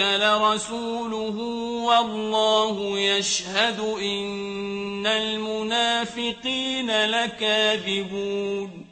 لرسوله والله يشهد إن المنافقين لكاذبون.